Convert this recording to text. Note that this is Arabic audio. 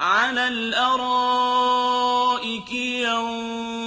عَلَى الْأَرَائِكِ يَنظُرُونَ